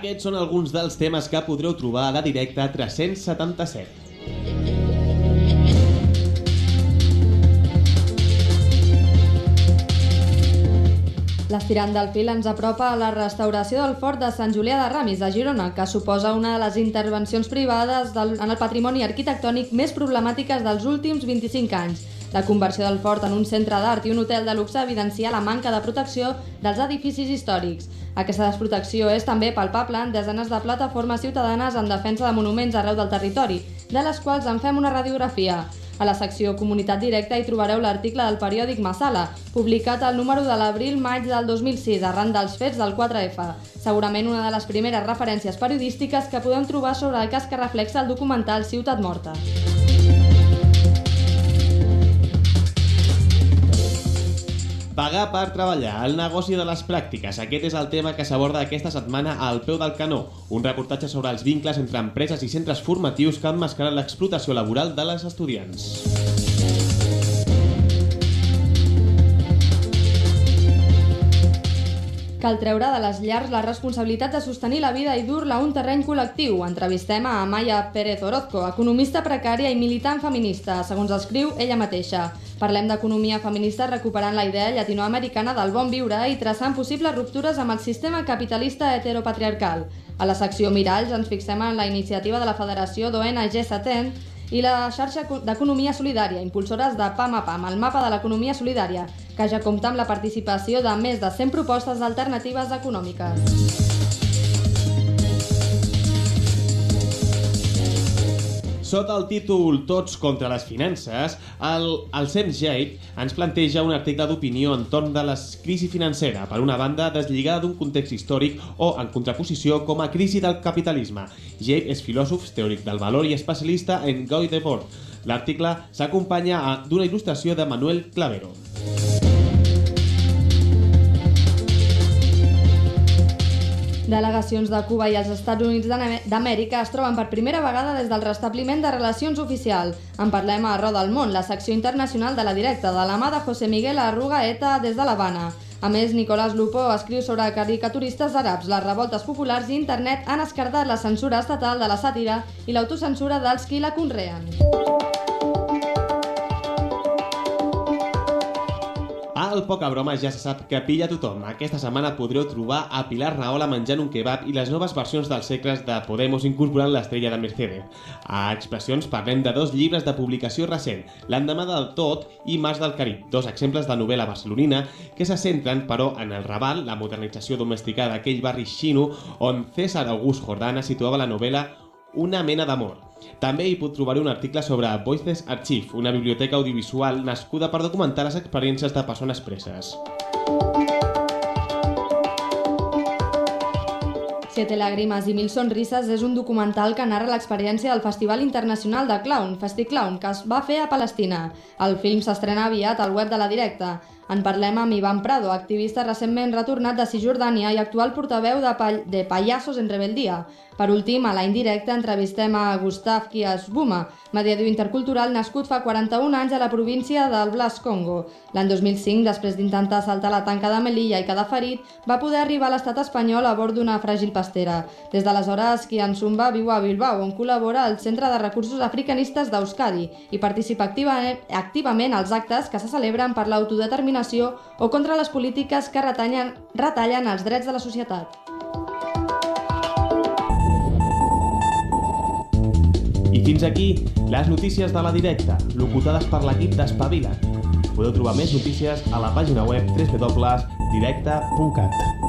Aquests són alguns dels temes que podreu trobar a la directa 377. L'estirant del fil ens apropa a la restauració del fort de Sant Julià de Ramis de Girona, que suposa una de les intervencions privades del, en el patrimoni arquitectònic més problemàtiques dels últims 25 anys. La conversió del fort en un centre d'art i un hotel de luxe evidencia la manca de protecció dels edificis històrics. Aquesta desprotecció és també palpable en desenes de plataformes ciutadanes en defensa de monuments arreu del territori, de les quals en fem una radiografia. A la secció Comunitat Directa hi trobareu l'article del periòdic Massala, publicat al número de l'abril-maig del 2006, arran dels fets del 4F. Segurament una de les primeres referències periodístiques que podem trobar sobre el cas que reflexa el documental Ciutat Morta. Pagar per treballar, el negoci de les pràctiques. Aquest és el tema que s'aborda aquesta setmana al peu del canó. Un reportatge sobre els vincles entre empreses i centres formatius que han mascarat l'explotació laboral de les estudiants. Cal treure de les llars la responsabilitat de sostenir la vida i dur-la a un terreny col·lectiu. Entrevistem a Amaya Pérez Orozco, economista precària i militant feminista, segons escriu ella mateixa. Parlem d'economia feminista recuperant la idea llatinoamericana del bon viure i traçant possibles ruptures amb el sistema capitalista heteropatriarcal. A la secció Miralls ens fixem en la iniciativa de la Federació d'ONG Satent i la xarxa d'economia solidària, impulsores de PAM a PAM, el mapa de l'economia solidària, que ja compta amb la participació de més de 100 propostes alternatives econòmiques. Sota el títol Tots contra les finances, el, el Sem Jake ens planteja un article d'opinió entorn de la crisi financera, per una banda deslligada d'un context històric o en contraposició com a crisi del capitalisme. Jake és filòsof, teòric del valor i especialista en Guy Debord. L'article s'acompanya d'una il·lustració de Manuel Clavero. Delegacions de Cuba i els Estats Units d'Amèrica es troben per primera vegada des del restabliment de relacions oficial. En parlem a Roda del Món, la secció internacional de la directa, de la mà de José Miguel Arrugaeta des de l'Havana. A més, Nicolás Lupo escriu sobre caricaturistes àrabs. Les revoltes populars i internet han escardat la censura estatal de la sàtira i l'autocensura dels qui la conreen. Al Poca Broma ja se sap que pilla tothom. Aquesta setmana podreu trobar a Pilar Naola menjant un kebab i les noves versions dels segles de Podemos incorporant l'estrella de Mercedes. A Expressions parlem de dos llibres de publicació recent, L'endemà del tot i Mas del Carib, dos exemples de novel·la barcelonina que se centren, però, en el Raval, la modernització domesticada d'aquell barri xino on César August Jordana situava la novel·la Una mena d'amor. També hi pot trobar un article sobre Voices Archive, una biblioteca audiovisual nascuda per documentar les experiències de persones preses. Siete lágrimas i mil sonrises és un documental que narra l'experiència del Festival Internacional de Clown, FestiClown, que es va fer a Palestina. El film s'estrena aviat al web de la directa. En parlem amb Ivan Prado, activista recentment retornat de Cisjordània i actual portaveu de, pa de Pallassos en Rebeldia. Per últim, a la indirecta entrevistem a Gustav Kias-Buma, mediador intercultural nascut fa 41 anys a la província del Blas Congo. L'any 2005, després d'intentar saltar la tanca de Melilla i quedar ferit, va poder arribar a l'estat espanyol a bord d'una fràgil pastera. Des d'aleshores, Kian-Sumba viu a Bilbao, on col·labora al Centre de Recursos Africanistes d'Euskadi i participa activament als actes que se celebren per l'autodeterminació discriminació o contra les polítiques que retallen, retallen els drets de la societat. I fins aquí les notícies de la directa, locutades per l'equip d'Espavila. Podeu trobar més notícies a la pàgina web www.directa.cat.